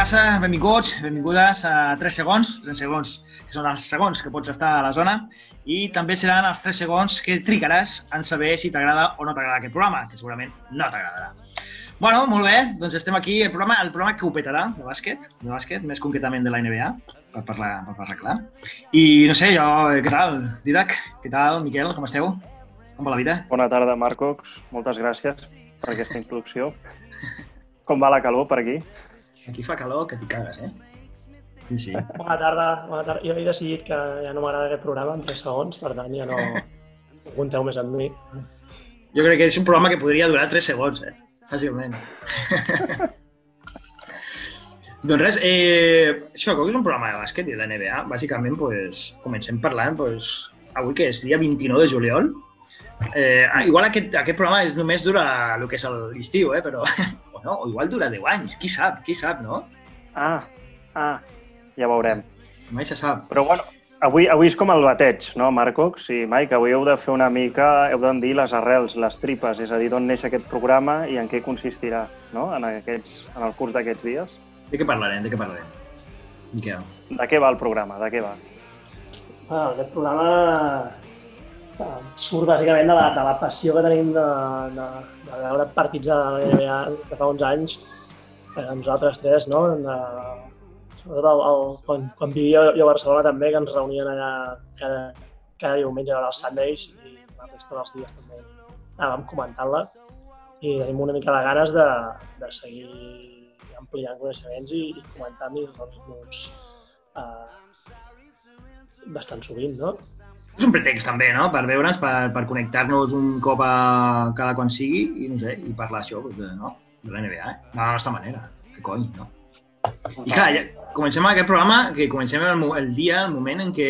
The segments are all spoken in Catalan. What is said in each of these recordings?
passa? Benvinguts, benvingudes a 3 segons, 3 segons, que són els segons que pots estar a la zona, i també seran els 3 segons que trigaràs en saber si t'agrada o no t'agrada aquest programa, que segurament no t'agradarà. Bueno, molt bé, doncs estem aquí, el programa, el programa que ho petarà de bàsquet, de bàsquet, més concretament de la NBA, per parlar, per parlar clar. I no sé, jo, què tal, Didac? Què tal, Miquel, com esteu? Com va la vida? Bona tarda, Marcox. Moltes gràcies per aquesta introducció. Com va la calor per aquí? Aquí fa calor que t'hi cagues, eh? Sí, sí. Bona tarda, bona tarda. Jo he decidit que ja no m'agrada aquest programa en 3 segons, per tant ja no, no compteu més amb mi. Jo crec que és un programa que podria durar 3 segons, eh? Fàcilment. doncs res, eh, això, com que és un programa de bàsquet i de la NBA, bàsicament pues, comencem parlant pues, avui que és dia 29 de juliol. Eh, igual aquest, aquest programa és només dura el que és l'estiu, eh? però o no, o igual dura 10 anys, qui sap, qui sap, no? Ah, ah, ja veurem. Mai se sap. Però bueno, avui, avui és com el bateig, no, Marcox? Sí, Mike, avui heu de fer una mica, heu de dir les arrels, les tripes, és a dir, d'on neix aquest programa i en què consistirà, no?, en, aquests, en el curs d'aquests dies. De què parlarem, de què parlarem? Miquel. De què va el programa, de què va? Ah, aquest programa surt bàsicament de la, de la passió que tenim de, de, de veure partits de la NBA de fa uns anys, eh, nosaltres tres, no? De, sobretot el, el, quan, quan vivia jo a Barcelona també, que ens reunien allà cada, cada diumenge a els Sundays i la resta dels dies també anàvem comentant-la i tenim una mica de ganes de, de seguir ampliant coneixements i, i comentant i doncs, doncs eh, bastant sovint, no? És un pretext també, no?, per veure'ns, per, per connectar-nos un cop a cada quan sigui i, no sé, i parlar això, de, no?, de la NBA, eh? de la nostra manera. Que cony, no? I clar, ja, comencem aquest programa, que comencem el, el dia, el moment en què,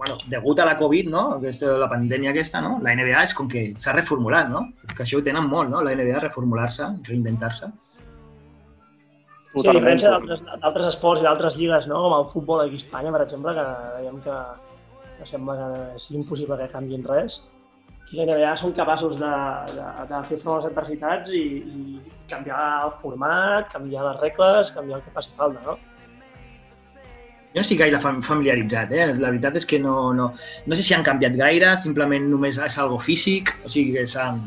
bueno, degut a la Covid, no?, aquesta, la pandèmia aquesta, no?, la NBA és com que s'ha reformulat, no? Que això ho tenen molt, no?, la NBA, reformular-se, reinventar-se. Sí, a diferència d'altres esports i d'altres lligues, no? com el futbol aquí a Espanya, per exemple, que veiem que, que sembla que sigui impossible que canviïn res. Aquí la NBA són capaços de, de, de fer front a les adversitats i, i canviar el format, canviar les regles, canviar el que faci falta, no? Jo no estic gaire familiaritzat, eh? La veritat és que no, no, no sé si han canviat gaire, simplement només és algo físic, o sigui que s'han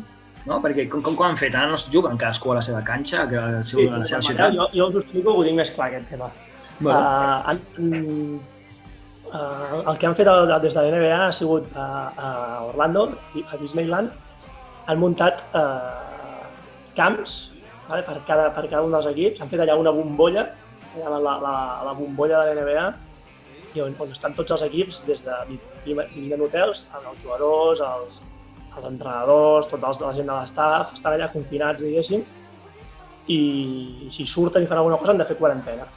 no? Perquè com, com, com han fet? Ara no es juguen cadascú a la seva canxa, a la seva, sí, a la seva ciutat? Jo, jo us ho explico, ho tinc més clar, aquest tema. Bueno. Uh, han, uh, el que han fet el, des de la NBA ha sigut a, a Orlando, a Disneyland, han muntat uh, camps vale, per, cada, per cada un dels equips, han fet allà una bombolla, la, la, la, la bombolla de la NBA, i on, on estan tots els equips, des de vivint hotels, els jugadors, els, els entrenadors, tota la gent de l'estaf, estan allà confinats, diguéssim, i si surten i fan alguna cosa han de fer quarantena.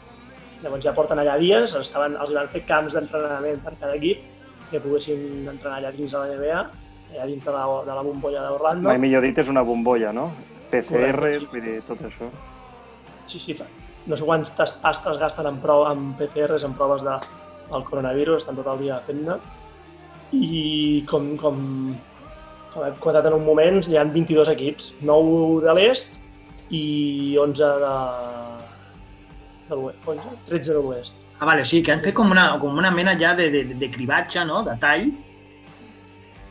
Llavors ja porten allà dies, estaven, els van fer camps d'entrenament per cada equip, que poguessin entrenar allà dins de la NBA, allà dins de la, de la bombolla d'Orlando. Mai millor dit és una bombolla, no? PCRs, vull dir, tot això. Sí, sí, no sé quantes pastes gasten en, prou, en PCRs, en proves de, del coronavirus, estan tot el dia fent-ne. I com, com com hem comentat en un moment, hi ha 22 equips, 9 de l'est i 11 de, de l'oest, 13 de l'oest. Ah, vale, o sigui que han fet com una, com una mena ja de, de, de cribatge, no?, de tall,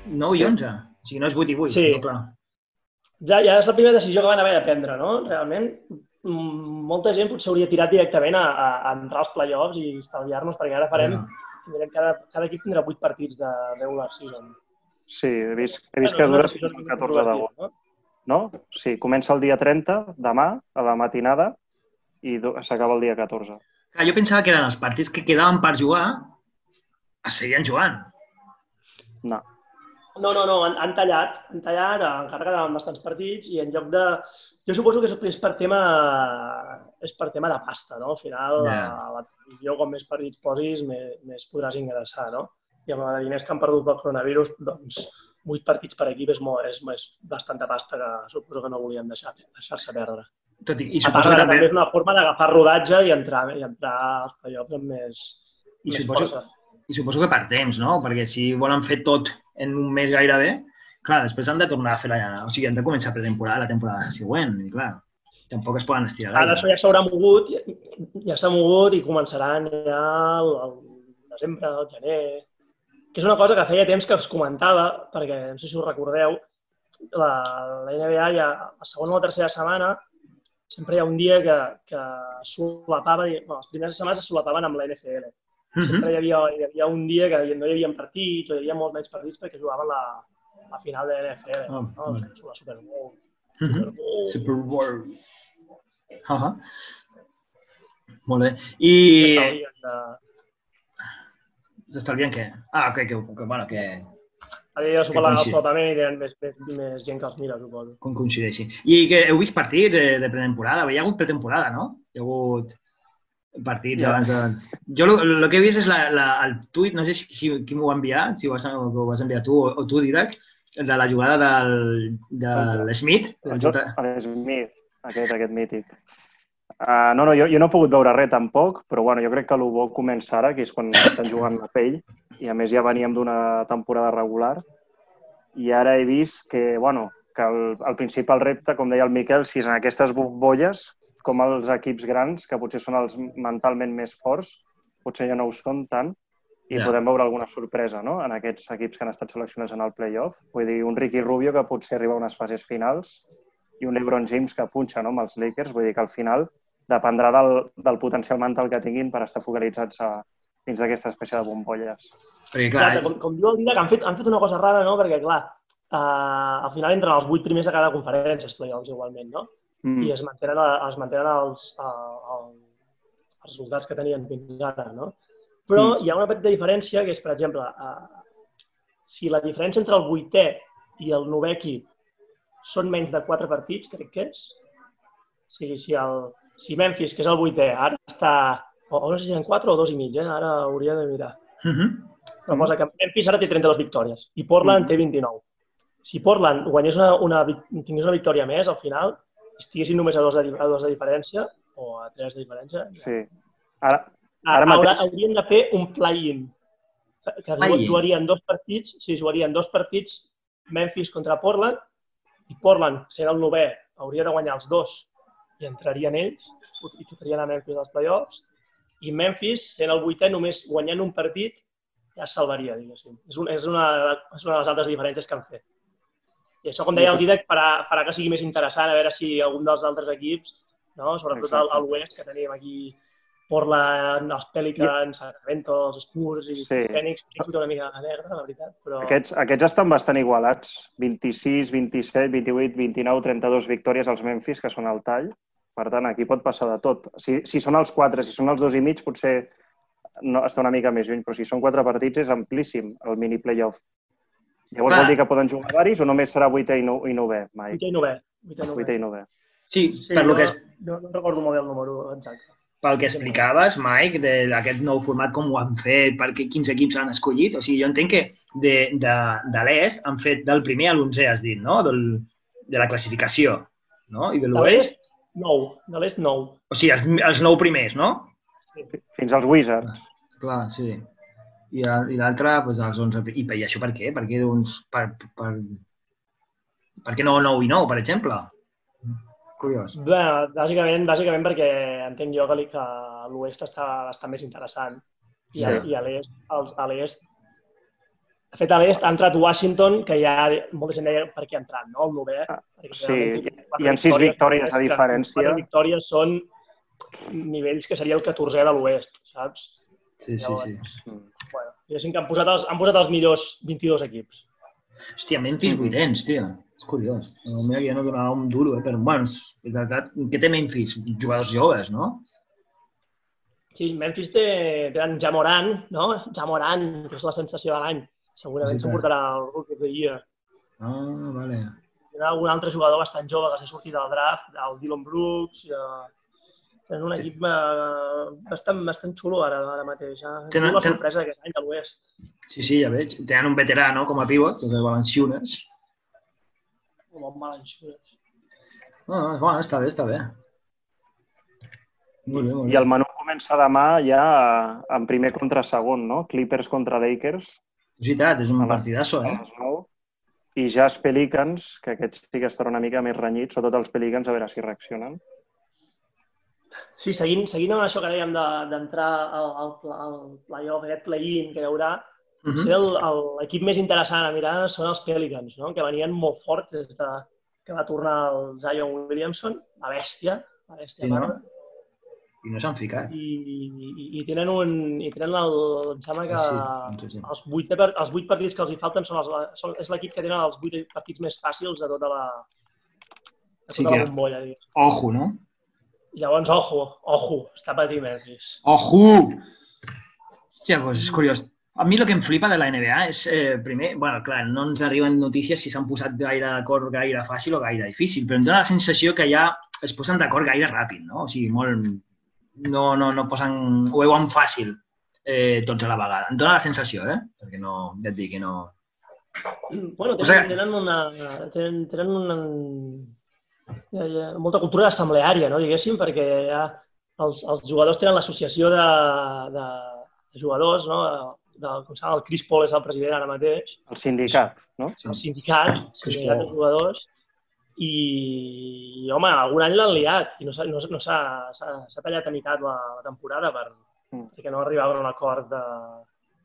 9 i 11. O sigui, no és 8 i 8. Sí. No, però... Ja, ja és la primera decisió que van haver de prendre, no? Realment, molta gent potser hauria tirat directament a, a, a entrar als play-offs i estalviar-nos, perquè ara farem, tindrem cada, cada equip tindrà 8 partits de regular season. Sí, he vist, he vist que dura fins al 14 d'agost. No? Sí, comença el dia 30, demà, a la matinada, i s'acaba el dia 14. Ah, jo pensava que eren els partits que quedaven per jugar, es seguien jugant. No. No, no, no, han, han tallat, han tallat, encara quedaven bastants partits i en lloc de... Jo suposo que és per tema, és per tema de pasta, no? Al final, yeah. la televisió, com més partits posis, més, més podràs ingressar, no? i amb els diners que han perdut pel coronavirus, doncs, vuit partits per equip és, molt, és, és bastanta pasta que suposo que no volien deixar-se deixar perdre. Tot i, i suposo que també... és una forma d'agafar rodatge i entrar, i entrar als playoffs amb més, I més suposo, força. I suposo que per temps, no? Perquè si volen fer tot en un mes gairebé, clar, després han de tornar a fer la... O sigui, han de començar pretemporada la temporada següent, i clar. tampoc es poden estirar Ara gaire. això ja s'haurà mogut, ja, ja s'ha mogut i començaran ja al, al desembre, al gener, que és una cosa que feia temps que es comentava, perquè no sé si us recordeu, la, la NBA ja la segona o la tercera setmana sempre hi ha un dia que, que solapava, bueno, les primeres setmanes es solapaven amb la NFL. Mhm. Sempre hi havia, hi havia un dia que no hi havia partits o hi havia molts menys partits perquè jugaven la, la final de la NFL, Ah, no? vale. la Super Bowl. Mhm. Super Bowl. Super Bowl. Uh -huh. Molt bé. I... Estalvien de- què? Ah, que, que, que, bueno, que Havia de Que superar el solapament i tenen més, més, més gent que els mira, suposo. com coincideixi. I que heu vist partits de, de pretemporada? Hi ha hagut pretemporada, no? Hi ha hagut partits Ja. abans de... Jo el que he vist és la, la, el tuit, no sé si, si, qui m'ho va enviar, si ho vas, ho vas enviar tu o, o tu, Didac, de la jugada del, de l'Smith. El Jot Smith, aquest, aquest mític. Uh, no, no, jo, jo no he pogut veure res tampoc, però bueno, jo crec que el bo comença ara, que és quan estan jugant la pell, i a més ja veníem d'una temporada regular, i ara he vist que, bueno, que el, el principal repte, com deia el Miquel, si és en aquestes bombolles, com els equips grans, que potser són els mentalment més forts, potser ja no ho són tant, i Ja. podem veure alguna sorpresa no? en aquests equips que han estat seleccionats en el playoff. Vull dir, un Ricky Rubio que potser arriba a unes fases finals i un LeBron James que punxa no? amb els Lakers. Vull dir que al final dependrà del, del potencial mental que tinguin per estar focalitzats a, dins d'aquesta espècie de bombolles. Perquè, Clar, clar, com, com diu el Didac, han fet, han fet una cosa rara, no? Perquè, clar, uh, al final entren els vuit primers de cada conferència, els playoffs, igualment, no? Mm. I es mantenen, es mantenen els, uh, els, els resultats que tenien fins ara, no? Però Mm. hi ha una petita diferència, que és, per exemple, uh, si la diferència entre el vuitè i el novè equip són menys de quatre partits, crec que és, o sigui, si, el, si Memphis, que és el vuitè, ara està, o, no sé si en quatre o dos i mig, eh? ara hauria de mirar. uh -huh. Una cosa que Memphis ara té 32 victòries i Portland Mm. té 29. Si Portland guanyés una, una, tingués una victòria més, al final, estiguessin només a dos de, a dos de diferència o a tres de diferència, Sí. Ara, ara mateix- haurien de fer un play-in, que Play-in. jugarien dos partits, sí, jugarien dos partits Memphis contra Portland i Portland, sent el novè, hauria de guanyar els dos i entrarien ells i xutarien a Memphis als playoffs i Memphis, sent el vuitè, només guanyant un partit ja es salvaria, diguéssim. És, un, és, una, és una de les altres diferències que han fet. I això, com deia el Didac, farà, farà que sigui més interessant a veure si algun dels altres equips, no? sobretot Exacte. a l'oest, que tenim aquí Portland, els Pelicans, Sacramento, els Spurs i Sí. Phoenix, que he una mica negra, la veritat, però... Aquests, aquests estan bastant igualats. 26, 27, 28, 29, 32 victòries als Memphis, que són al tall. Per tant, aquí pot passar de tot. Si, si són els quatre, si són els dos i mig, potser no, està una mica més lluny, però si són quatre partits és amplíssim el mini playoff. Llavors Clar. vol dir que poden jugar varis o només serà vuitè i, no, i novè, Mike? Vuitè i novè. Vuitè i novè. Vuitè i novè. Sí, Sí, per lo no, que, es, no, no recordo molt bé el número exacte. Pel que explicaves, Mike, de- d'aquest nou format, com ho han fet, perquè quins equips han escollit. O sigui, jo entenc que de, de, de l'est han fet del primer a l'onzè, has dit, no? Del, de la classificació, no? I de l'oest, nou. De l'est, nou. o sigui, els, els nou primers, no? Fins als Wizards. Clar, sí. I, i l'altre, doncs, els 11. I, per- I això per què? Per què, doncs, per, per, per què no 9 i 9, per exemple? Curiós. Bé, bàsicament, bàsicament perquè entenc jo que, l'oest està, està més interessant. I, a, Sí. i a l'est, els- a l'est, de fet, a l'est ha entrat Washington, que ja molta gent deia per què ha entrat, no? El novè. Ah, perquè sí, hi ha sis victòries que diferència. Quatre victòries són nivells que seria el 14è de l'oest, saps? Sí, sí, sí. Mm. Bueno, diguéssim que han posat els, han posat els millors 22 equips. Hòstia, Memphis vuitens, tio. És curiós. No, mira, ja no donava un duro, eh? però, bueno, és és veritat. Què té Memphis? Jugadors joves, no? Sí, Memphis té, en Jamoran, no? Jamoran, que és la sensació de l'any. Segurament Sí, s'emportarà el Rookie of the Year. Ah, vale. Hi ha algun altre jugador bastant jove que s'ha sortit del draft, el Dylan Brooks, i, uh, tenen un equip uh, bastant, bastant xulo ara, ara mateix. Eh? Tenen- tenen- sorpresa d'aquest any de l'Oest. Sí, sí, ja veig. Tenen un veterà, no?, com a pivot, que és el Valenciunes. Com un Balanxures. Ah, bueno, està bé, està bé. Molt bé, molt bé. I el menú comença demà ja en primer contra segon, no? Clippers contra Lakers. És veritat, és un A partidasso, a eh? les 9. I Jazz Pelicans, que aquests sí que estarà una mica més renyits, sobretot els Pelicans, a veure si reaccionen. Sí, seguint, seguint amb això que dèiem de- d'entrar al, al, al playoff, aquest play-in que hi haurà, Potser el- el- l'equip més interessant a mirar són els Pelicans, no? que venien molt forts des de que va tornar el Zion Williamson, la bèstia, la bèstia Sí, no? I no s'han ficat. i, i, i tenen un... I tenen el, em sembla que Sí, sí, sí. els, vuit, els vuit partits que els hi falten són, els, són és l'equip que tenen els vuit partits més fàcils de tota la, de Sí tota la que- bombolla. diguem. Ojo, no? Llavors, ojo, ojo, està patint Memphis. Ojo! Hòstia, doncs és curiós. A mi el que em flipa de la NBA és, eh, primer, bueno, clar, no ens arriben notícies si s'han posat gaire d'acord gaire fàcil o gaire difícil, però em dóna la sensació que ja es posen d'acord gaire ràpid, no? O sigui, molt... No, no, no posen... Ho veuen fàcil eh, tots a la vegada. Em dóna la sensació, eh? Perquè no, ja et dic que no... Bueno, O tenen, sigui- tenen una... Tenen, tenen una, hi ha molta cultura assembleària, no, diguéssim, perquè ja els, els jugadors tenen l'associació de, de, de jugadors, no? De, com s'ha el Chris Paul és el president ara mateix, El sindicat, no? el sindicat, el sindicat de jugadors, i, i home, algun any l'han liat i no s'ha no, no s'ha tallat a meitat la, la temporada per, Mm. perquè no arribaven a un acord de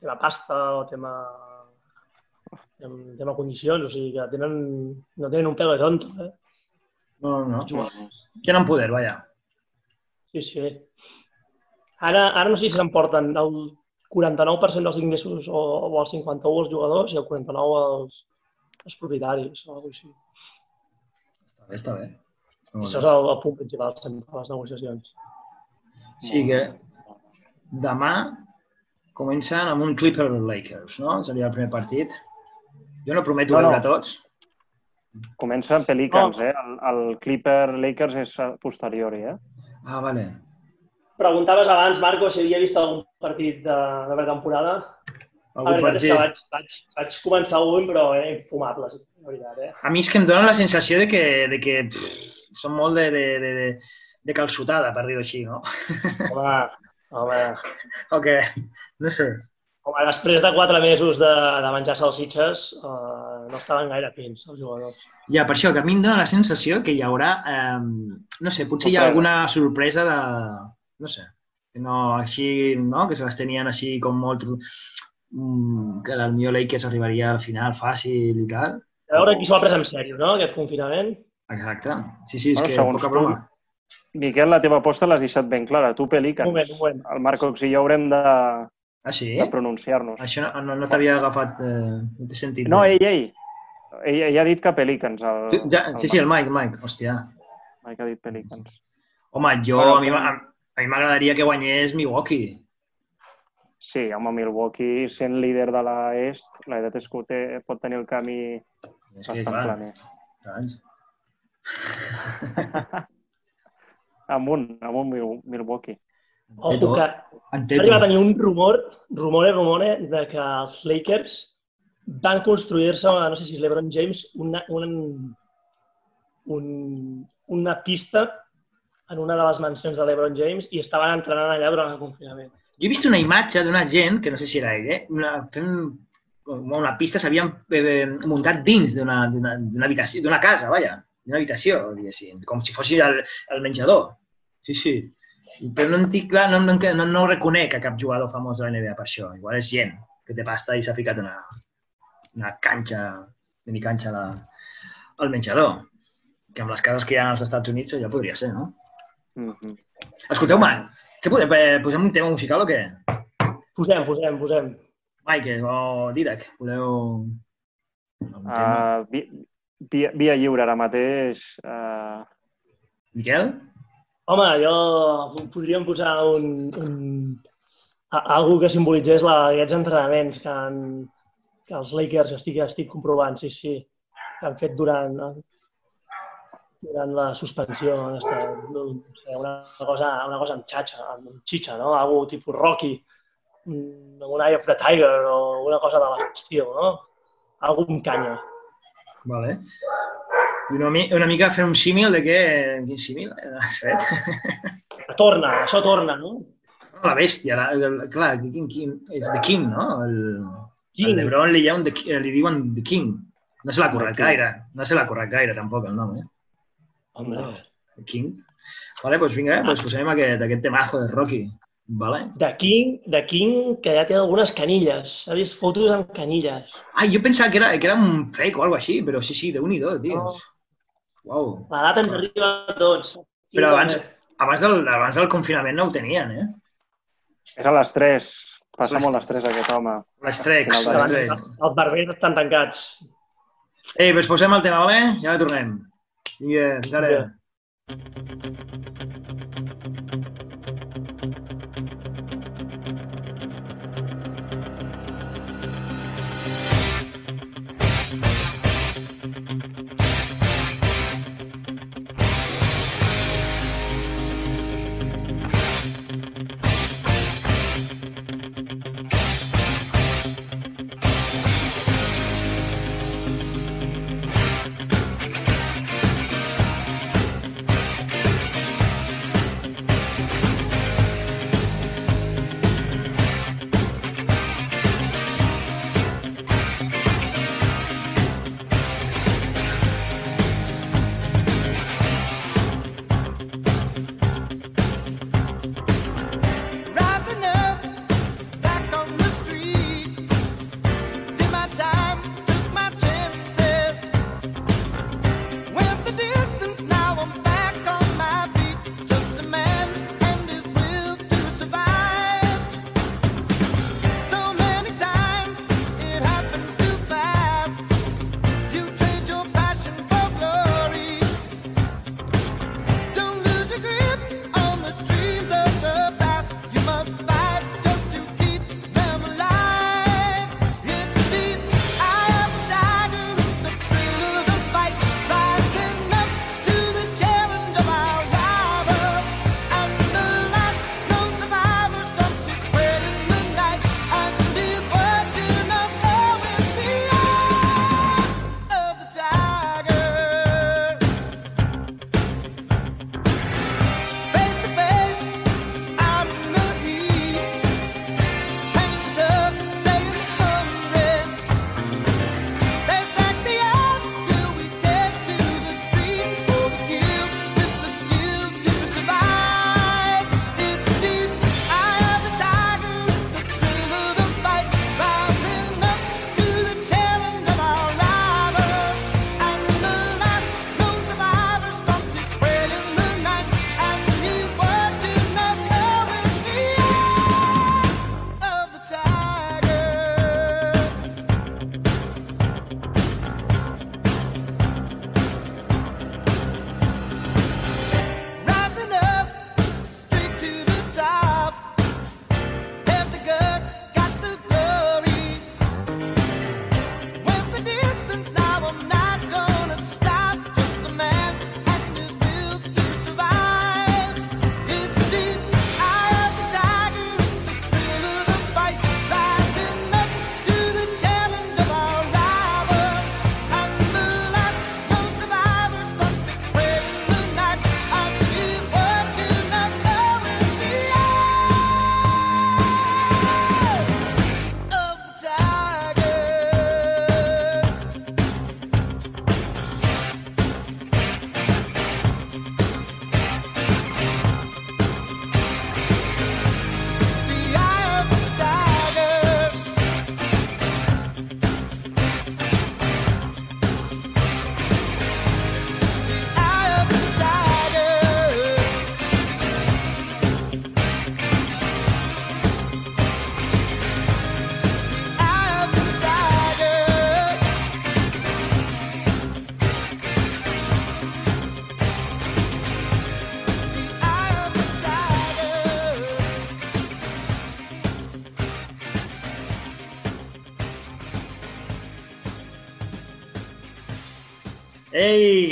tema pasta o tema, tema, tema condicions, o sigui que tenen, no tenen un pelo de tonto, eh? No, no, no. Tenen poder, vaja. Sí, sí. Ara, ara no sé si s'emporten el 49% dels ingressos o, o el 51 els jugadors i el 49 els, els propietaris o alguna cosa així. Està bé, està bé. Molt Això és el, el punt principal sempre de les negociacions. Sí que demà comencen amb un Clipper Lakers, no? Seria el primer partit. Jo no prometo No, no. veure tots. Comença amb Pelicans, eh? El, el Clipper Lakers és posteriori, eh? Ah, vale. Preguntaves abans, Marco, si havia vist algun partit de, de pretemporada. La veritat és que partit. vaig, vaig, vaig començar un, però era infumable, sí, la veritat. Eh? A mi és que em dóna la sensació de que, de que pff, són molt de, de, de, de, de calçotada, per dir-ho així, no? Home, home, O que, no sé. home, després de quatre mesos de, de menjar salsitxes, eh, no estaven gaire fins els jugadors. Ja, per això, que a mi em dóna la sensació que hi haurà, eh, no sé, potser hi ha alguna sorpresa de, no sé, que no, així, no? Que se les tenien així com molt... mm, que el millor Lakers arribaria al final fàcil i tal. A veure qui s'ho ha pres en sèrio, no?, aquest confinament. Exacte. Sí, sí, és Bueno, que segons poca tu, broma. Miquel, la teva aposta l'has deixat ben clara. Tu, Pelicans. Un moment, un moment. El Marcox i jo haurem de, Ah, sí? de pronunciar-nos. Això no, no, no t'havia agafat, eh, no t'he sentit. No, ell, ell. Ell, ell ha dit que Pelicans. El, Tu- Ja, el sí, sí, el Mike, el Mike, hòstia. Mike ha dit Pelicans. Home, jo, Bueno, a mi, m'a- a mi m'agradaria que guanyés Milwaukee. Sí, home, Milwaukee, sent líder de l'est, la veritat és que té, pot tenir el camí És que, bastant clar, planer. saps? Amunt, amunt Mil- Milwaukee. Ojo, que ha arribat a tenir un rumor, rumore, rumore, de que els Lakers van construir-se, no sé si és LeBron James, una, un, un, una pista en una de les mansions de LeBron James i estaven entrenant allà durant el confinament. Jo he vist una imatge d'una gent, que no sé si era ell, eh? una, fent una pista, s'havien eh, muntat dins d'una habitació, d'una casa, vaja, d'una habitació, diguéssim, com si fos el, el menjador. Sí, sí. Però no tinc clar, no, no, no, no reconec a cap jugador famós de la NBA per això. Igual és gent que té pasta i s'ha ficat una, una canxa, mini canxa la, al menjador. Que amb les cases que hi ha als Estats Units ja podria ser, no? Mm -hmm. Escolteu-me, què podem, eh, posem un tema musical o què? Posem, posem, posem. Mike o Didac, voleu... Un tema? Uh, via, via, via lliure ara mateix. Uh, Miquel? Home, jo podríem posar un, un, algú que simbolitzés la, aquests entrenaments que, han, que els Lakers estic, estic comprovant, sí, sí, que han fet durant, durant la suspensió. Han estat, no, una, cosa, una cosa amb xatxa, amb xitxa, no? Algo tipus Rocky, mm, un Eye of the Tiger o una cosa de l'estil, no? Algo amb canya. Vale. I una, mi- una mica fer un símil de què... Quin símil? Eh? Torna, això torna, no? La bèstia, la, el, clar, quin, quin, és The King, no? El, King. el LeBron li, diuen the, li diuen The King. No se l'ha King. gaire, no se l'ha corret gaire tampoc el nom, eh? Home, The King. Vale, doncs vinga, eh? doncs posem aquest, aquest temazo de Rocky. Vale? De King, de King, que ja té algunes canilles. Ha vist fotos amb canilles. Ah, jo pensava que era, que era un fake o alguna així, però sí, sí, de un i dos, tio. No. Uau. L'edat ens arriba a tots. Però abans, abans, del, abans del confinament no ho tenien, eh? És a les 3. Passa Les- molt les 3 aquest home. Les trecs, Final les de- trecs. Els barbers estan tancats. Ei, doncs posem el tema, vale? Ja tornem. Vinga, fins ara. Vinga.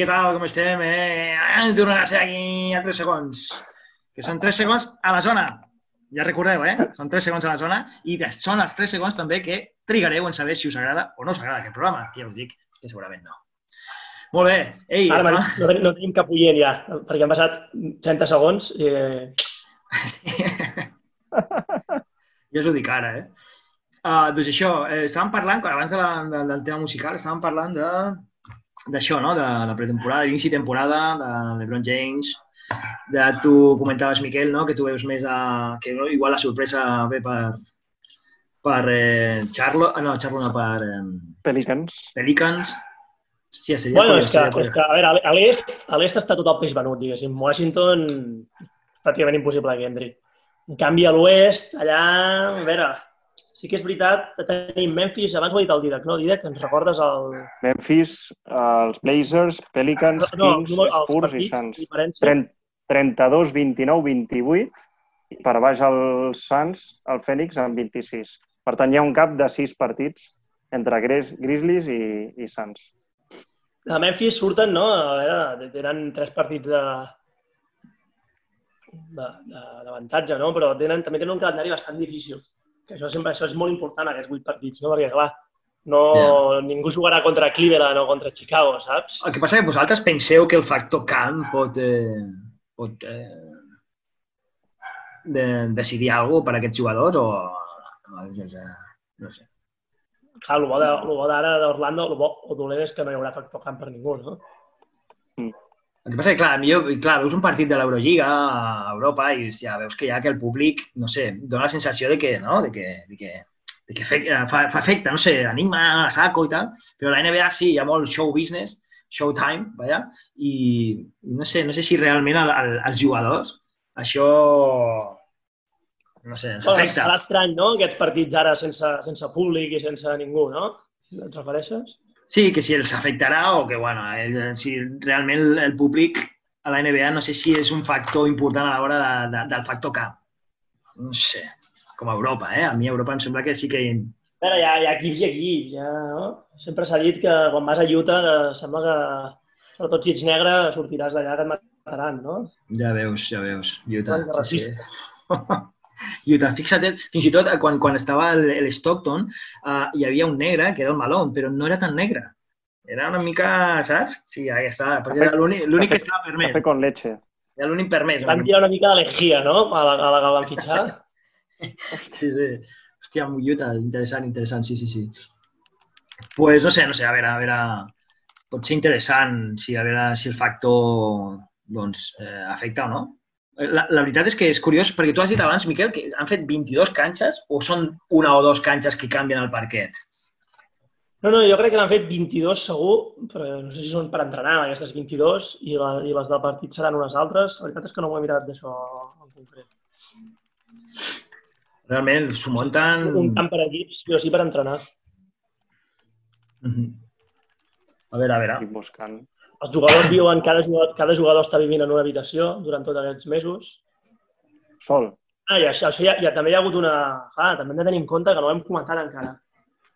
Què tal, com estem? Eh? Ah, tornarà a ser aquí a 3 segons. Que són 3 segons a la zona. Ja recordeu, eh? Són 3 segons a la zona i són els 3 segons també que trigareu en saber si us agrada o no us agrada aquest programa, que ja us dic que segurament no. Molt bé. Ei, Ara estava... no, tenim- no tenim cap oient ja, perquè han passat 30 segons i... Eh, jo us ho dic ara, eh? Uh, doncs això, eh, estàvem parlant, quan abans de la, de, del tema musical, estàvem parlant de... d'això, no? de la pretemporada, l'inici de temporada, de LeBron James, de tu comentaves, Miquel, no? que tu veus més a... que no? igual la sorpresa ve per, per eh, Charlotte, ah, no, Charlotte no, per eh, Pelicans. Pelicans. Sí, seria Bueno, és que, és que, a veure, a l'est, a l'est està tot el peix venut, diguéssim. Washington, pràcticament impossible que entri. En canvi, a l'oest, allà, a veure, sí que és veritat, tenim Memphis, abans ho ha dit el Didac, no? Didac, ens recordes el... Memphis, els Blazers, Pelicans, Kings, els Spurs i Suns. diferència. 30, 32, 29, 28 i per baix els Suns, el Phoenix amb 26. Per tant, hi ha un cap de 6 partits entre Gris- Grizzlies i, i Suns. A Memphis surten, no? A veure, tenen tres partits de- d'avantatge, no? Però tenen, també tenen un calendari bastant difícil. Que això, sempre, això és molt important, aquests vuit partits, no? Perquè, clar, no, ningú jugarà contra Cleveland o contra Chicago, saps? El que passa és que vosaltres penseu que el factor camp pot, eh, pot eh, de, decidir alguna per a aquests jugadors o no, eh, no sé. Clar, el bo de- el bo d'ara d'Orlando, el bo o dolent és que no hi haurà factor camp per ningú, no? El que passa és que, clar, millor, clar, veus un partit de l'Eurolliga a Europa i ja veus que ja que el públic, no sé, dona la sensació de que, no?, de que, de que, de que fe, fa, fa efecte, no sé, anima a saco i tal, però la NBA sí, hi ha molt show business, showtime, vaja, i no sé, no sé si realment al, al, als jugadors això, no sé, ens Bueno, afecta. serà estrany, no?, aquests partits ara sense, sense públic i sense ningú, no? Et refereixes? Sí, que si els afectarà o que, bueno, el, si realment el, el públic a la NBA no sé si és un factor important a l'hora de, de, del factor camp. No sé, com a Europa, eh? A mi a Europa em sembla que sí que... Veure, hi ha, hi ha equips i equips, ja, no? Sempre s'ha dit que quan vas a Utah eh, sembla que, sobretot si ets negre, sortiràs d'allà que et mataran, no? Ja veus, ja veus. Utah, sí, sí. Utah, fixa't, eh, fins i tot eh, quan, quan estava el, el Stockton uh, hi havia un negre, que era el Malone, però no era tan negre. Era una mica, saps? Sí, ahí està, perquè era l'únic l'únic que estava permès. Café con leche. Era l'únic permès. Van tirar una mica d'elegia, no?, a la, a la fitxar. Sí, sí. Hòstia, amb Utah, interessant, interessant, sí, sí, sí. pues no sé, no sé, a veure, a veure, pot ser interessant si, a veure si el factor doncs, eh, afecta o no. La, la veritat és que és curiós, perquè tu has dit abans, Miquel, que han fet 22 canxes o són una o dos canxes que canvien el parquet? No, no, jo crec que n'han fet 22 segur, però no sé si són per entrenar aquestes 22 i, la, i les del partit seran unes altres. La veritat és que no m'ho he mirat d'això en concret. Realment s'ho munten... Un camp per equips, però sí per entrenar. Mhm. A veure, a veure. Estic buscant. Els jugadors viuen, cada jugador, cada jugador està vivint en una habitació durant tots aquests mesos. Sol. Ah, i això, això ja, ja, també hi ha hagut una... Ah, també hem de tenir en compte, que no ho hem comentat encara,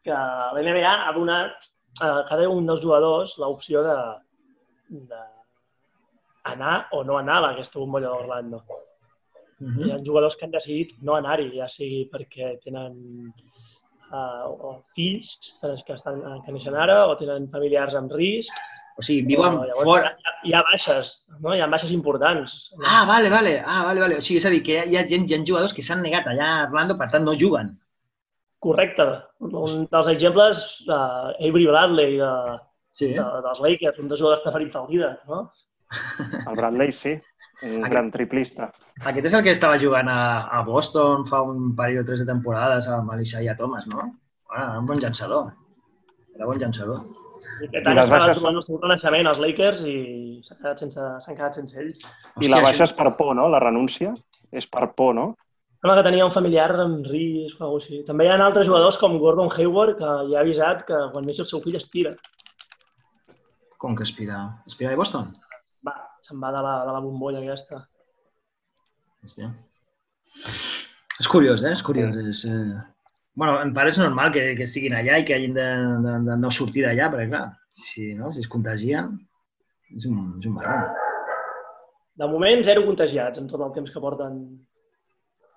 que la NBA ha donat a cada un dels jugadors l'opció de, de anar o no anar a aquesta bombolla d'Orlando. Hi ha jugadors que han decidit no anar-hi, ja sigui perquè tenen uh, o fills eh, que, estan, que neixen ara o tenen familiars en risc. O sigui, viuen o, llavors fora... Hi ha, hi ha baixes, no? Hi ha baixes importants. Ah, vale, vale. Ah, vale, vale. O sigui, és a dir, que hi ha, gent, hi ha jugadors que s'han negat allà a Orlando, per tant, no juguen. Correcte. Un dels exemples, uh, Avery Bradley de, Sí. de, dels Lakers, un dels jugadors preferits del vida, no? El Bradley, sí. Un Aquest- gran triplista. Aquest és el que estava jugant a, a Boston fa un parell o tres de temporades amb l'Isaiah Thomas, no? Ah, un bon llançador. Era bon llançador. I aquest any les estava baixes trobant el seu renaixement als Lakers i s'han quedat, sense, quedat sense ell. I la baixa és per por, no? La renúncia és per por, no? Sembla que tenia un familiar en risc o alguna cosa així. També hi ha altres jugadors com Gordon Hayward que ja ha avisat que quan neixi el seu fill aspira. Com que aspira? Aspira de Boston? Va, se'n va de la, de la bombolla aquesta. Hòstia. És curiós, eh? És curiós. És, eh... bueno, em pare és normal que, que estiguin allà i que hagin de, de, de no sortir d'allà, perquè clar, si, no, si es contagien, és un, és un marrón. De moment, zero contagiats en tot el temps que porten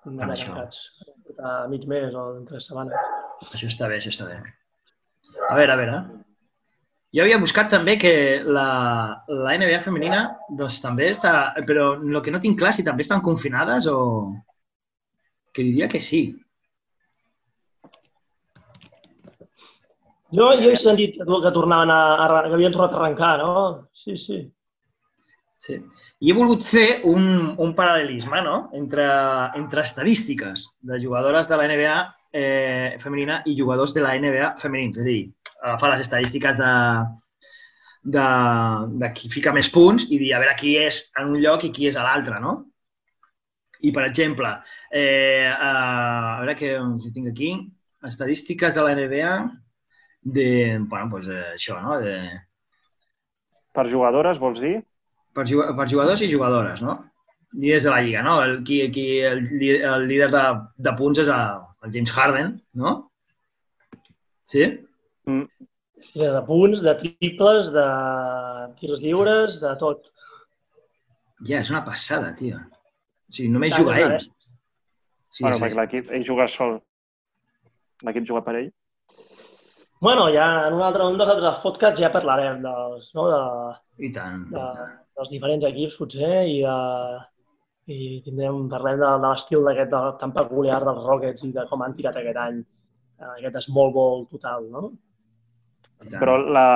tancats. A mig mes o en tres setmanes. Això està bé, això està bé. A veure, a veure. Jo havia buscat també que la, la NBA femenina doncs, també està... Però el que no tinc clar si també estan confinades o... Que diria que sí. Jo, jo he sentit que, tornaven a, a, que havien tornat a arrencar, no? Sí, sí. Sí. I he volgut fer un, un paral·lelisme no? entre, entre estadístiques de jugadores de la NBA eh, femenina i jugadors de la NBA femenins. És a dir, agafar les estadístiques de, de, de qui fica més punts i dir a veure qui és en un lloc i qui és a l'altre, no? I, per exemple, eh, a, a veure què si tinc aquí, estadístiques de la NBA de, bueno, pues, eh, això, no? De, Per jugadores, vols dir? per, per jugadors i jugadores, no? Líders de la Lliga, no? El, qui, qui, el, el líder de, de punts és el, el James Harden, no? Sí? Mm. Sí, de punts, de triples, de tirs lliures, de tot. Ja, és una passada, tio. O sigui, només Tant, juga és ell. Sí, bueno, sí, perquè l'equip, ell juga sol. L'equip juga per ell. Bueno, ja en un altre, un dels altres podcasts ja parlarem dels, no, de, I tant. de, dels diferents equips, potser, i, de, i tindrem, parlem de, de l'estil d'aquest tan peculiar dels Rockets i de com han tirat aquest any, eh, aquest small ball total, no? I tant. Però la,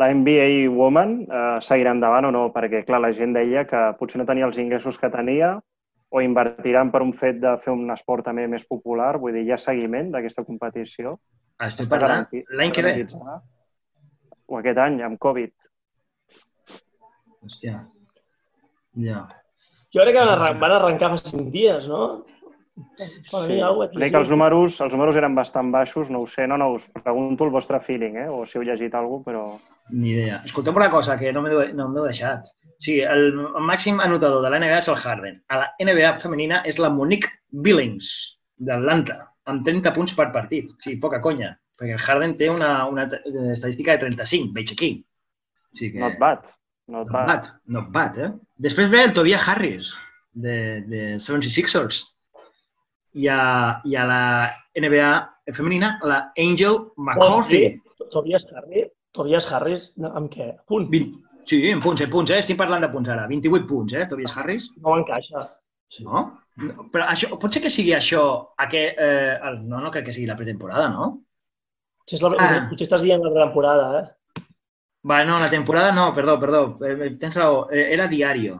la NBA Woman eh, seguirà endavant o no? Perquè, clar, la gent deia que potser no tenia els ingressos que tenia o invertiran per un fet de fer un esport també més popular. Vull dir, hi ha seguiment d'aquesta competició. Estem Està parlant l'any que ve. O aquest any, amb Covid. Hòstia. Ja. Jo crec que van, arran van arrencar fa cinc dies, no? Cosa Crec que els números, els números eren bastant baixos, no ho sé, no, no, us pregunto el vostre feeling, eh? o si heu llegit alguna cosa, però... Ni idea. Escolta'm una cosa que no m'he no m'heu deixat. O sigui, el, el màxim anotador de la NBA és el Harden. A la NBA femenina és la Monique Billings, d'Atlanta, amb 30 punts per partit. O sigui, poca conya, perquè el Harden té una, una eh, estadística de 35, veig aquí. O sigui que... Not bad. Not Not bad. bad, not bad, eh? Després ve el Tobias Harris, de, de 76ers. I a, I a la NBA femenina, la Angel McCarthy. Tobias Harris, Tobias Harris, no, amb què? Punt. 20, sí, en punts, en punts, eh? Estic parlant de punts ara. 28 punts, eh, Tobias Harris? No m'encaixa. No? No, Però això, pot ser que sigui això, aquest, eh, el, no, no crec que sigui la pretemporada, no? Si és la, Ah. Potser estàs dient la temporada, eh? Va, no, la temporada no, perdó, perdó, eh, tens raó, eh, era diario.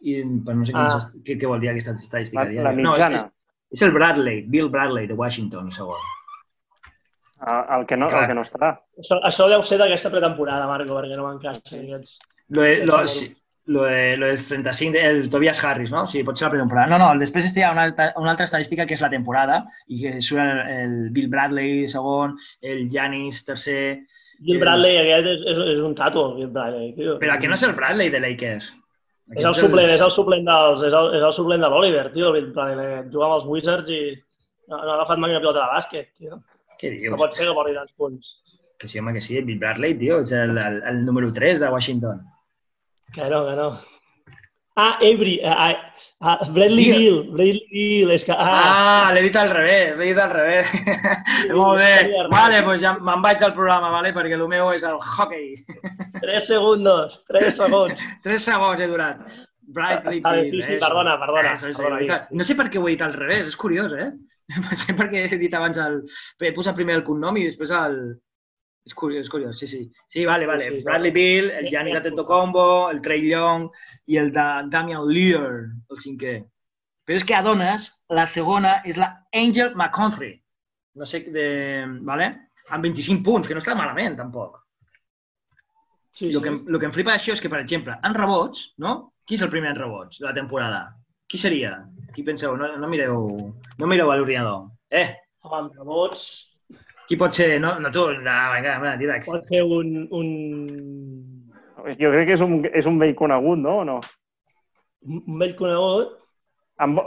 I, però no sé Ah. què, què vol dir aquesta estadística. La, diària. la mitjana. No, és, és el Bradley, Bill Bradley, de Washington, segon. El, el, que no, el que no estarà. Això, això deu ser d'aquesta pretemporada, Marco, perquè no m'encaixa. Aquests... Lo, lo, sí, lo, de, lo del 35, de, el Tobias Harris, no? Sí, pot ser la pretemporada. No, no, després hi ha una, altra- una altra estadística que és la temporada i que surt el, el Bill Bradley segon, el Giannis tercer, Bill Bradley aquest és, és, és un tato, el Bill Bradley, tio. però aquest no és el Bradley de Lakers. És el suplent, és el suplent dels, és el, és el suplent de l'Oliver, tio, el Bill Bradley. aquest. Juga amb els Wizards i no, no ha agafat mai una pilota de bàsquet, tio. Què dius? No pot ser que porti tants punts. Que sí, home, que sí, el Bill Bradley, tio, és el, el, el número 3 de Washington. Que no, que no. Ah, Avery, ah, ah, Bradley Digue. Beal, Bradley Beal, és que... Ah, Ah, l'he dit al revés, l'he dit al revés. Molt bé. Vale, doncs ja me'n vaig al programa, vale? perquè el meu és el hockey. tres segundos, tres segons. Tres segons he durat. Bradley Ah, Beal. sí, sí, eso. perdona, perdona, Eso, eso, perdona, dit- No sé per què ho he dit al revés, és curiós, eh? No sé per què he dit abans el... He posat primer el cognom i després el... És curiós, és curiós, sí, sí. Sí, vale, vale. Sí, sí, Bradley Beal, el Giannis Antetokounmpo, el Trey Young i el de Damian Lillard, el cinquè. Però és que a dones, la segona és la Angel McConaughey. No sé, de... Vale? Amb 25 punts, que no està malament, tampoc. Sí, El que, em- el que em flipa d'això és que, per exemple, en rebots, no? Qui és el primer en rebots de la temporada? Qui seria? Qui penseu? No, no mireu, no mireu a l'ordinador. Eh, Home, amb rebots qui pot ser? No, no tu, no, vinga, vinga, Didac. pot ser un, un, Jo crec que és un, és un vell conegut, no? O no? un vell conegut. Amb,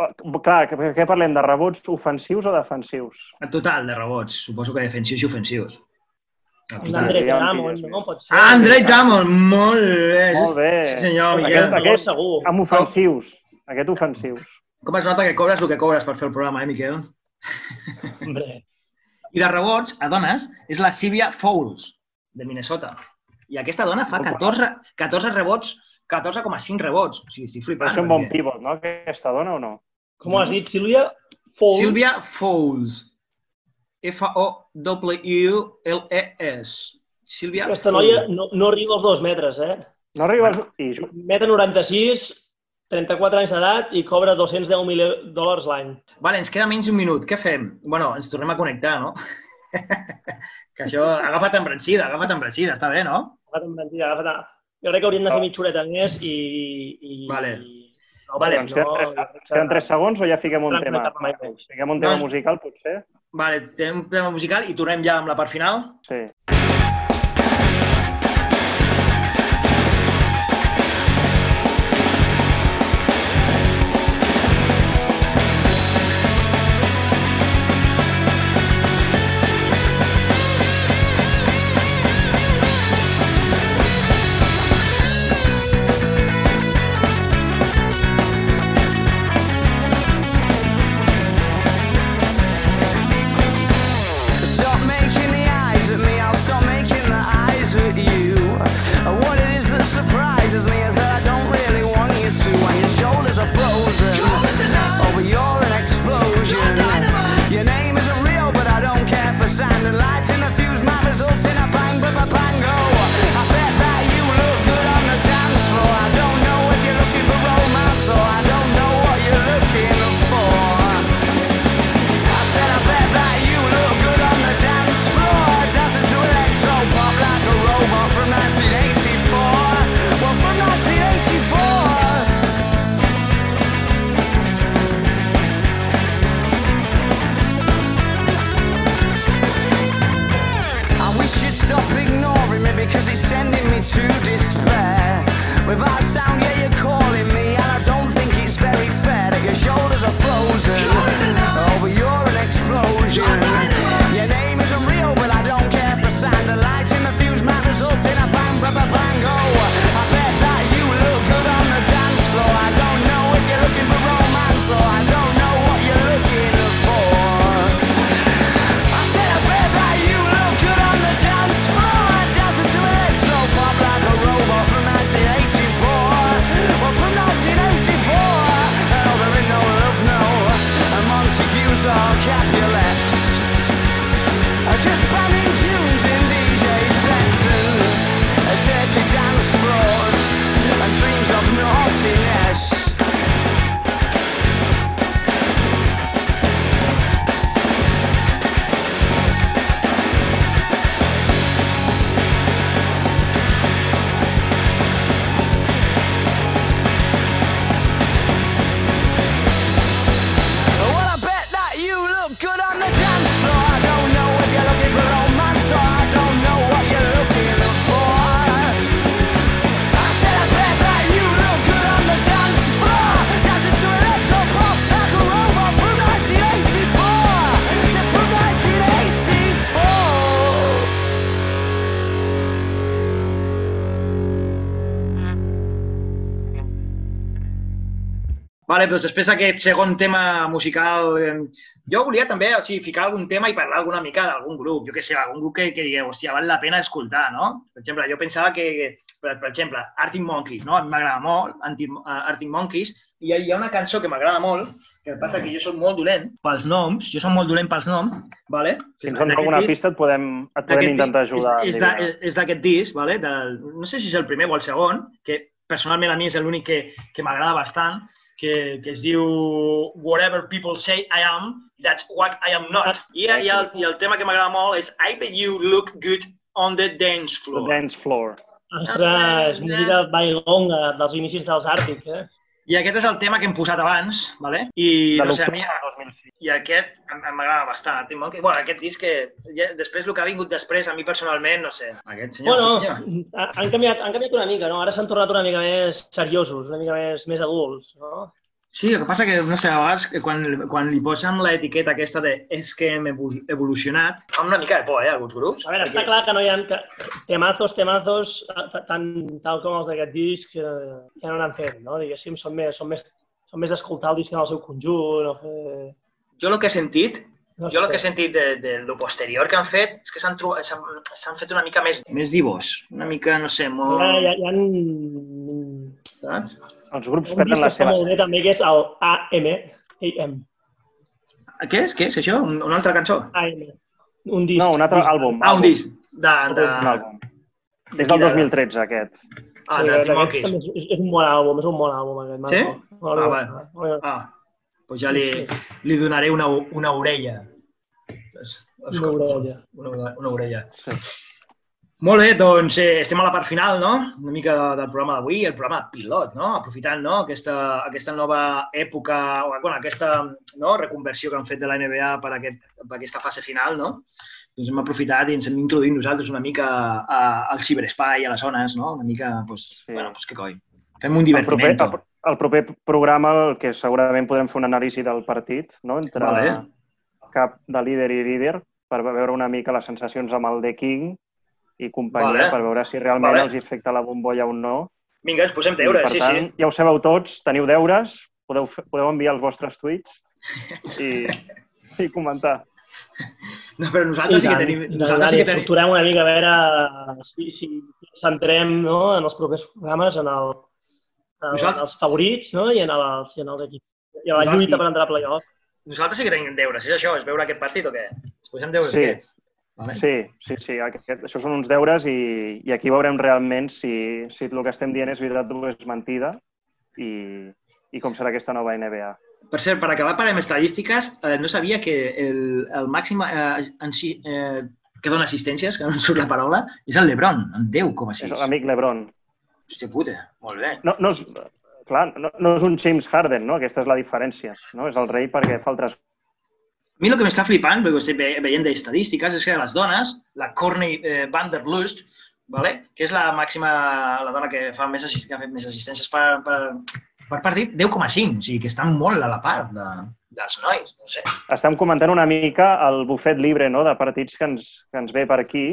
clar, que, que parlem de rebots ofensius o defensius? En total, de rebots. Suposo que defensius i ofensius. Andre Drummond, pilles no? Pot ser. Ah, Andre Drummond, molt bé. Molt bé. Sí, senyor, Aquest- Miquel. aquest- segur. Amb ofensius. Aquest ofensius. Com es nota que cobres el que cobres per fer el programa, eh, Miquel? Hombre, I de rebots, a dones, és la Sylvia Fowles, de Minnesota. I aquesta dona fa 14, 14 rebots, 14,5 rebots. O sigui, estic Però flipant. és un bon pivot, no? Aquesta dona o no? com ho has dit, Sílvia? Fou. Sylvia Fowles. F-O-W-L-E-S. Sílvia. Aquesta noia no, no arriba als dos metres, eh? No arribes... I jo- Metre 96, 34 anys d'edat i cobra 210.000 dòlars l'any. Vale, ens queda menys d'un minut. Què fem? Bueno, ens tornem a connectar, no? que això... Agafa't embranzida, agafa't embranzida, està bé, no? Agafat en mentida, agafat. Jo crec que hauríem de fer mitja horeta més i... i... Vale. No, Vale, Ens queden, tres, ens queden tres segons o ja fiquem un No, no tema? Fiquem un tema No, musical, potser? Vale, tenim un tema musical i tornem ja amb la part final. Sí. Vale, doncs després d'aquest segon tema musical, eh, jo volia també o sigui, ficar algun tema i parlar alguna mica d'algun grup, jo què sé, algun grup que, que digueu, hòstia, val la pena escoltar, no? Per exemple, jo pensava que, que per, per exemple, Arctic Monkeys, no? A mi m'agrada molt Arctic, Arctic Monkeys, i hi ha, una cançó que m'agrada molt, que que passa que jo soc molt dolent pels noms, jo soc molt dolent pels noms, vale? Si ens dones alguna disc- pista et podem, et podem intentar disc- ajudar. És, és d'aquest disc, vale? Del, no sé si és el primer o el segon, que personalment a mi és l'únic que, que m'agrada bastant, que, que es diu Whatever people say I am, that's what I am not. I, i, el, i el tema que m'agrada molt és I bet you look good on the dance The floor. dance floor. Ostres, música bygone eh, dels inicis dels Àrtic, eh? I aquest és el tema que hem posat abans, vale? I, De no sé, a mi, de 2006. i aquest m'agrada bastant. Arctic Monkey. Bueno, aquest disc que ja, després el que ha vingut després, a mi personalment, no sé. Aquest senyor, Bueno, senyor. ha- han canviat, han canviat una mica, no? Ara s'han tornat una mica més seriosos, una mica més, més adults, no? Sí, el que passa que, no sé, a vegades quan, quan li posen l'etiqueta aquesta de és que hem evo- evolucionat, fa una mica de por, eh, alguns grups. A veure, està clar que no hi ha... Que, temazos, temazos, ta- tant, tal com els d'aquest disc, eh, ja no n'han fet, no? Diguéssim, són més, són més, són més escoltar el disc en el seu conjunt, o fer... Jo el que he sentit, No jo el sé. que he sentit de, de lo posterior que han fet és que s'han fet una mica més, més divos, una mica, no sé, molt... Hi ha, hi ha, hi ha, Saps? Els grups un perden la seva... bé també, que és el AM, AM, Què és? Què és això? Un- Una altra cançó? AM. Un disc. No, un altre àlbum. Ah, un disc. De, de... Un àlbum. Des del 2013, aquest. Ah, Sí, de aquest Tim Hawkins. també És, és un bon àlbum, és un bon àlbum aquest, Sí? Ah, vale. Ah, doncs ja li, li donaré una, una orella. Una orella. Una, una orella. Sí. Molt bé, doncs eh, estem a la part final, no? Una mica de, del programa d'avui, el programa pilot, no? Aprofitant no? aquesta, aquesta nova època, o bueno, aquesta no? reconversió que han fet de la NBA per, aquest, per aquesta fase final, no? Doncs hem aprofitat i ens hem introduït nosaltres una mica a, al ciberespai, a les zones, no? Una mica, doncs, Sí. bueno, doncs què coi. Fem un El proper, el, el proper programa, el que segurament podrem fer una anàlisi del partit, no? entre Vale. cap de líder i líder, per veure una mica les sensacions amb el The King i companyia, Vale. per veure si realment Vale. els afecta la bombolla o no. Vinga, ens posem I, deures, per sí, tant, sí. ja ho sabeu tots, teniu deures, podeu, fer- podeu enviar els vostres tuits i, i comentar. No, però nosaltres sí que tenim... Nosaltres sí que tenim... Estructurem una mica a veure si, si centrem no, en els propers programes, en, el, en Nosaltres- els favorits no, i en els, i en els equips. I a la Nosaltres- lluita per entrar a playoff. Nosaltres sí que tenim deures, és això, és veure aquest partit o què? Ens posem deures Sí. aquests. Vale. Sí, sí, sí, aquest, això són uns deures i, i aquí veurem realment si, si el que estem dient és veritat o és mentida i, i com serà aquesta nova NBA. Per cert, per acabar parlant amb estadístiques, eh, no sabia que el, el màxim eh, en si, eh, que dona assistències, que no em surt la paraula, és el Lebron, amb 10,6. És l'amic LeBron. Hòstia puta, molt bé. No, no és, clar, no, no és un James Harden, no? Aquesta és la diferència. No? És el rei perquè fa altres mi el que m'està flipant, perquè ho estic ve- veient d'estadístiques, és que les dones, la Courtney eh, Vanderlust, vale? que és la màxima, la dona que, fa més, que ha fet més assistències per, per, per partit, 10,5, o sigui que estan molt a la part de, dels nois, no sé. Estem comentant una mica el bufet libre no? de partits que ens, que ens ve per aquí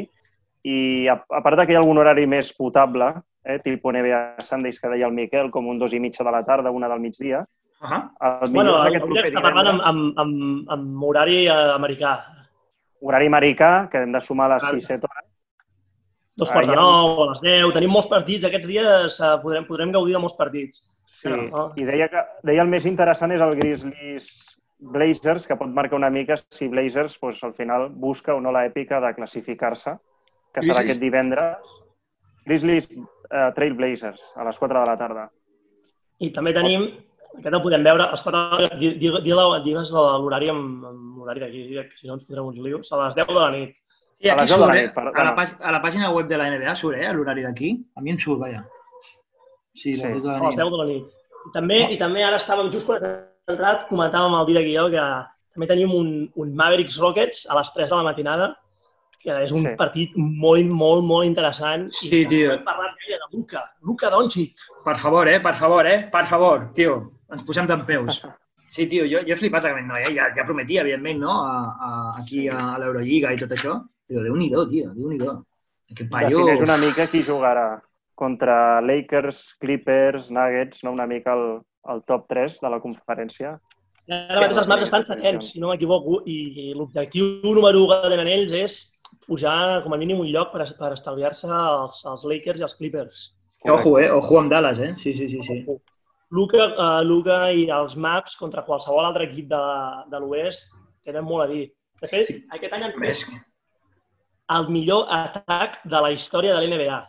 i a, a part que hi ha algun horari més potable, eh, tipus NBA Sundays que deia el Miquel, com un dos i mitja de la tarda, una del migdia, Uh -huh. el Bueno, és el, aquest proper està parlant amb, divendres. amb, amb, amb horari eh, americà. Horari americà, que hem de sumar les Val. 6-7 hores. Dos quarts de nou, a les 10. Tenim molts partits. Aquests dies eh, podrem, podrem gaudir de molts partits. Sí, Ah. i deia que deia el més interessant és el Grizzlies Blazers, que pot marcar una mica si Blazers pues, al final busca o no la èpica de classificar-se, que serà Grizzlies? aquest divendres. Grizzlies uh, Trail Blazers, a les 4 de la tarda. I també tenim, aquest el podem veure, a les 4, di- di- di- digues l'horari amb, amb l'horari d'aquí, que si no ens fotrem uns lius, a les 10 de la nit. Sí, A aquí de surt, la eh? nit, per- a, la, pàg- a la pàgina web de la NBA surt, eh? L'horari d'aquí. A mi em surt, vaja. Sí, Sí. les deu de la A les nit. 10 de la nit. I també, i també ara estàvem, just quan hem entrat, comentàvem amb el Didac i jo que també tenim un, un Mavericks Rockets a les 3 de la matinada, que és un Sí. partit molt, molt, molt interessant. Sí, I tio. hem parlat de Luka. Luka Doncic. Per favor, eh? Per favor, eh? Per favor, tio. Ens posem d'en peus. Sí, tio, jo, jo he flipat realment, no? Ja, ja, ja prometia, evidentment, no? A, a, aquí a, a l'Eurolliga i tot això. Però Déu-n'hi-do, tio, Déu-n'hi-do. Aquest paio... Defineix una mica qui jugarà contra Lakers, Clippers, Nuggets, no? una mica el, el top 3 de la conferència. Ara mateix els maps estan setents, si no m'equivoco, i l'objectiu número 1 que tenen ells és pujar com a mínim un lloc per, per estalviar-se els, els Lakers i els Clippers. Ojo, eh? Ojo amb Dallas, eh? Sí, sí, sí, sí. Luka, uh, Luka i els maps contra qualsevol altre equip de, de l'Oest tenen molt a dir. De fet, Sí. aquest any han fet el millor atac de la història de l'NBA.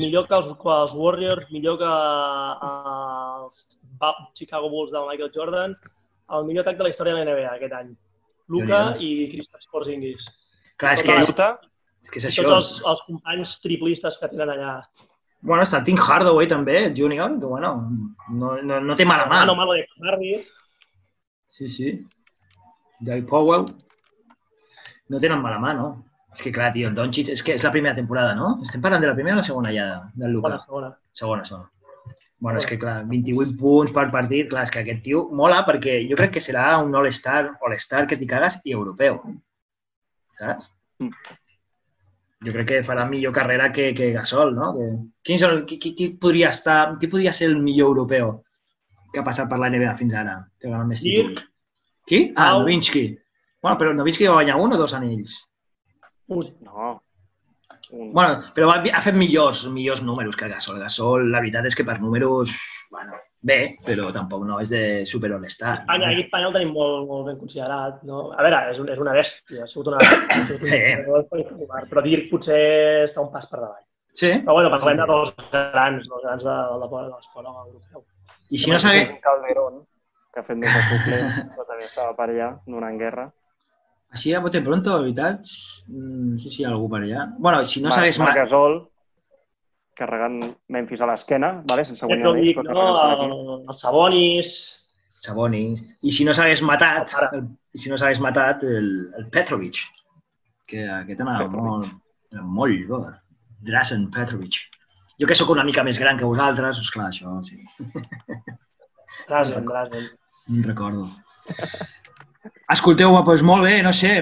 Millor que els, que els Warriors, millor que uh, els Chicago Bulls del Michael Jordan, el millor atac de la història de l'NBA aquest any. Luka i Kristaps Porzingis. Clar, és que, és, és, que és això. tots els, els companys triplistes que tenen allà. Bueno, està Tim Hardaway també, júnior, que bueno, no, no, no té mala mà. Mano malo de Harry. Sí, sí. Jai Powell. No tenen mala mà, no? És que clar, tio, Doncic, és que és la primera temporada, no? Estem parlant de la primera o la segona ja, del Luka? Bona, segona. Segona, segona. Bueno, és que clar, 28 punts per partit, clar, és que aquest tio mola perquè jo crec que serà un All-Star, All-Star que t'hi cagues i europeu. Saps? Mm. Jo crec que farà millor carrera que, que Gasol, no? Que, quin, són, qui, qui, qui, podria estar, qui podria ser el millor europeu que ha passat per la NBA fins ara? Que ha més Dirk. Qui? Ah. Nowitzki. Bueno, però Nowitzki va guanyar un o dos anells. Un. no. Un... Bueno, però ha, ha fet millors, millors números que el Gasol. El Gasol, la veritat és que per números, bueno, bé, però tampoc no és de super all-star. Espanya, aquí a Espanya el tenim molt, molt ben considerat. No? A veure, és, un, és una bèstia, ha sigut una... Ha sigut un jugador, però Dirk potser està un pas per davall. Sí. Però bueno, parlem de dos grans, dos grans de, de, de, de l'esport europeu. I si no sabés... Calderón, que ha fet més de suplent, però també estava per allà, donant guerra. Així a bote pronto, la veritat, mm, no sé si hi ha algú per allà. Bueno, si no sabés... Marc Ma... Gasol, carregant Memphis a l'esquena, vale? sense guanyar més, dic, però no? carregant l'equip. El, el Sabonis, Sabonis. I si no s'hagués matat, el, i si no s'hagués matat el, el Petrovic, que aquest anava Petrovic. molt, era molt bo. Drazen Petrovic. Jo que sóc una mica més gran que vosaltres, esclar, això sí, Drazen, Drazen. no em recordo. Escolteu, doncs molt bé, no sé.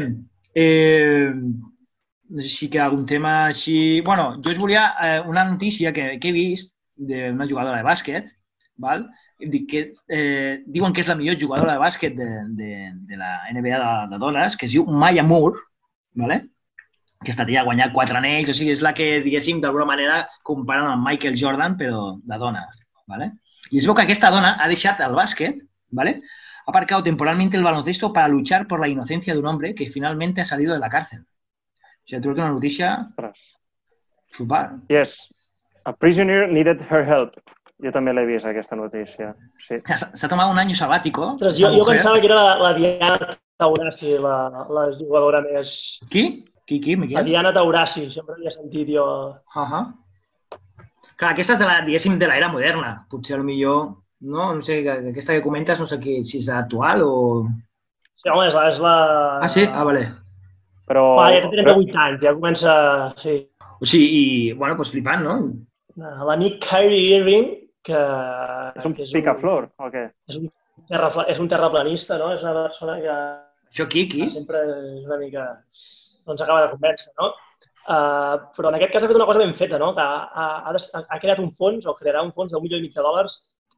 Eh, no sé si queda algun tema així... bueno, jo us volia eh, una notícia que, que he vist d'una jugadora de bàsquet, val? Dic que, eh, diuen que és la millor jugadora de bàsquet de, de, de la NBA de, de dones, que es diu Maya Moore, vale? aquesta tia ha guanyat quatre anells, o sigui, és la que, diguéssim, d'alguna manera comparen amb Michael Jordan, però de dones. ¿vale? Y es veu que aquesta dona ha deixat el bàsquet, ¿vale? Ha aparcado temporalmente el baloncesto para luchar por la inocencia de un hombre que finalmente ha salido de la cárcel. O ha trobat una notícia Ostres. super. Yes. A prisoner needed her help. Jo també l'he vist, aquesta notícia. Sí. S'ha tomat un any sabàtico. Ostres, jo, la jo pensava que era la, la Diana Taurasi, la, la jugadora més... Qui? Qui, qui, La Miquel? Diana Taurasi, sempre havia sentit jo... Uh -huh. Clar, aquesta és de la, diguéssim, de l'era moderna. Potser, millor no? No sé, que- aquesta que comentes, no sé qui, si és actual o... Sí, home, és la... És la... Ah, sí? Ah, vale. Però... Va, ja té però- 38 anys, ja comença... Sí. O sigui, i, bueno, doncs flipant, no? L'amic Kyrie Irving, que... És un que picaflor, o què? És un, terrapla, és un terraplanista, no? És una persona que Això aquí, aquí? sempre és una mica... doncs acaba de convèncer, no? Uh, però en aquest cas ha fet una cosa ben feta, no? Que ha, ha, ha creat un fons, o crearà un fons d'un milió i mig de dòlars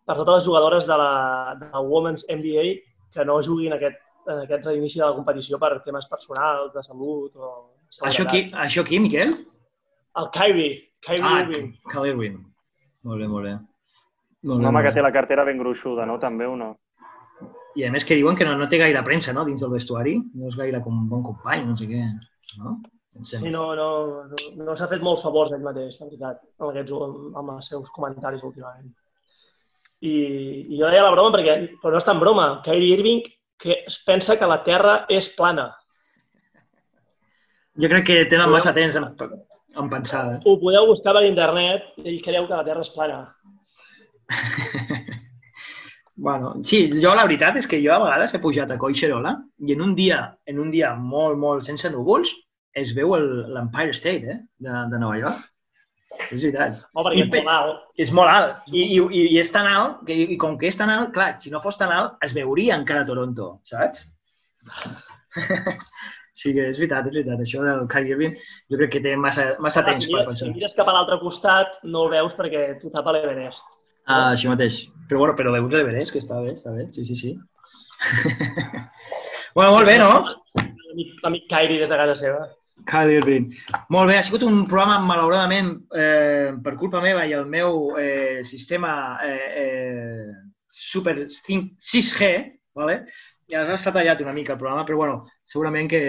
per totes les jugadores de la, de la Women's NBA que no juguin aquest, en aquest reinici de la competició per temes personals, de salut o... Això aquí, això aquí, Miquel? El Kyrie, Kyrie Ah, Irving. Cal Irwin. Molt bé, molt bé. Molt Un bé, home molt que té la cartera ben gruixuda, no? També o no? I a més que diuen que no, no té gaire premsa, no?, dins del vestuari. No és gaire com un bon company, no sé què. No? Sí, no, no, no, no s'ha fet molts favors ell mateix, la veritat, amb, aquests, amb els seus comentaris últimament. I, I jo deia la broma perquè, però no és tan broma, Kyrie Irving que es pensa que la Terra és plana. Jo crec que tenen massa temps en, en pensar. eh? Ho podeu buscar per internet, ell creu que la Terra és plana. Bueno, sí, jo la veritat és que jo a vegades he pujat a Collserola i en un dia, en un dia molt, molt sense núvols, es veu el- l'Empire State, eh, de, de Nova York. És veritat. Oh, perquè I és pe- molt alt. És molt alt. I, i, i, i és tan alt, que, i com que és tan alt, clar, si no fos tan alt, es veuria encara Toronto, saps? sí que és veritat, és veritat. Això del Kyrie Irving, jo crec que té massa, massa temps si, per mires, pensar. si mires cap a l'altre costat, no el veus perquè t'ho tapa l'Everest. Ah, això mateix. Però bueno, però veus l'Everest, que està bé, està bé. Sí, sí, sí. bueno, molt bé, no? L'amic Kyrie des de casa seva. Kyle Irving. Molt bé, ha sigut un programa, malauradament, eh, per culpa meva i el meu eh, sistema eh, eh, super 5, 6G, vale? i aleshores s'ha tallat una mica el programa, però bueno, segurament que,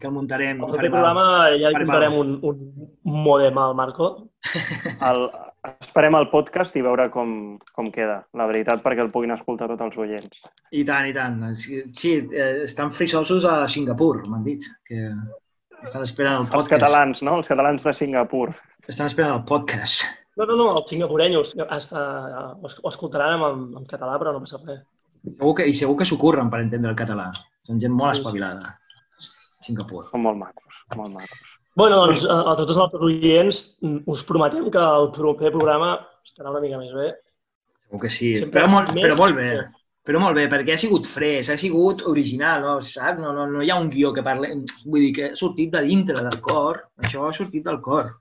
que el muntarem. Proper farem programa ja farem comprarem un, un modem al Marco. El, esperem el podcast i veure com, com queda, la veritat, perquè el puguin escoltar tots els oients. I tant, i tant. Sí, sí, eh, estan frisosos a Singapur, m'han dit, que estan esperant el Els podcast. catalans, no? Els catalans de Singapur. Estan esperant el podcast. No, no, no, els singapurenyos hasta, ho es- ho escoltaran en, en català, però no passa res. Segur que, I segur que s'ho curren per entendre el català. Són gent molt espavilada. Singapur. Són molt macos, molt macos. Bueno, doncs a, a tots els nostres oients mm, us prometem que el proper programa estarà una mica més bé. Segur que sí. Sempre Però molt, però molt bé. Però molt bé, perquè ha sigut fresc, ha sigut original, no? saps? No, no, no hi ha un guió que parli... Vull dir que ha sortit de dintre del cor. Això ha sortit del cor.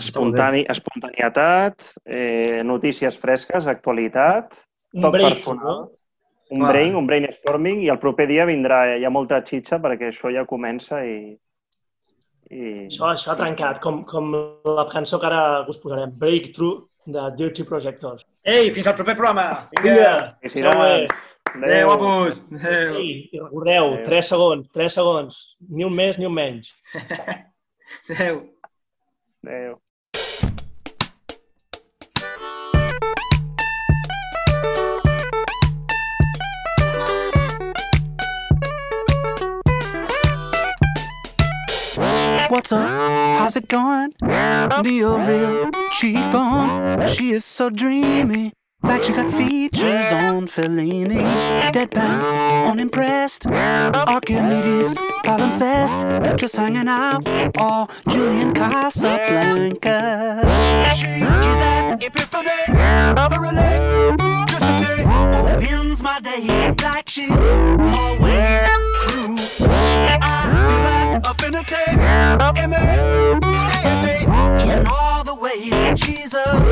Espontani, espontanietat, eh, notícies fresques, actualitat, Un Toc break, personal. no? un Clar. brain, un brainstorming i el proper dia vindrà ja molta xitxa perquè això ja comença i, I... Això, això ha trencat, com, com la cançó que ara us posarem, Breakthrough, de Dirty Projectors. Ei, fins al proper programa. Vinga, Felicidats! Adéu, guapos. Adéu. Ei, i recordeu, Adéu. 3 segons, 3 segons, ni un més ni un menys. Adéu. Adéu. What's up? How's it going? Neo real cheekbone. She is so dreamy. Like she got features on Fellini. Deadpan, unimpressed. Archimedes, palimpsest. Just hanging out. Or Julian Casablanca. She is an epiphany. Her electricity opens my days like she always knew in all the ways. She's a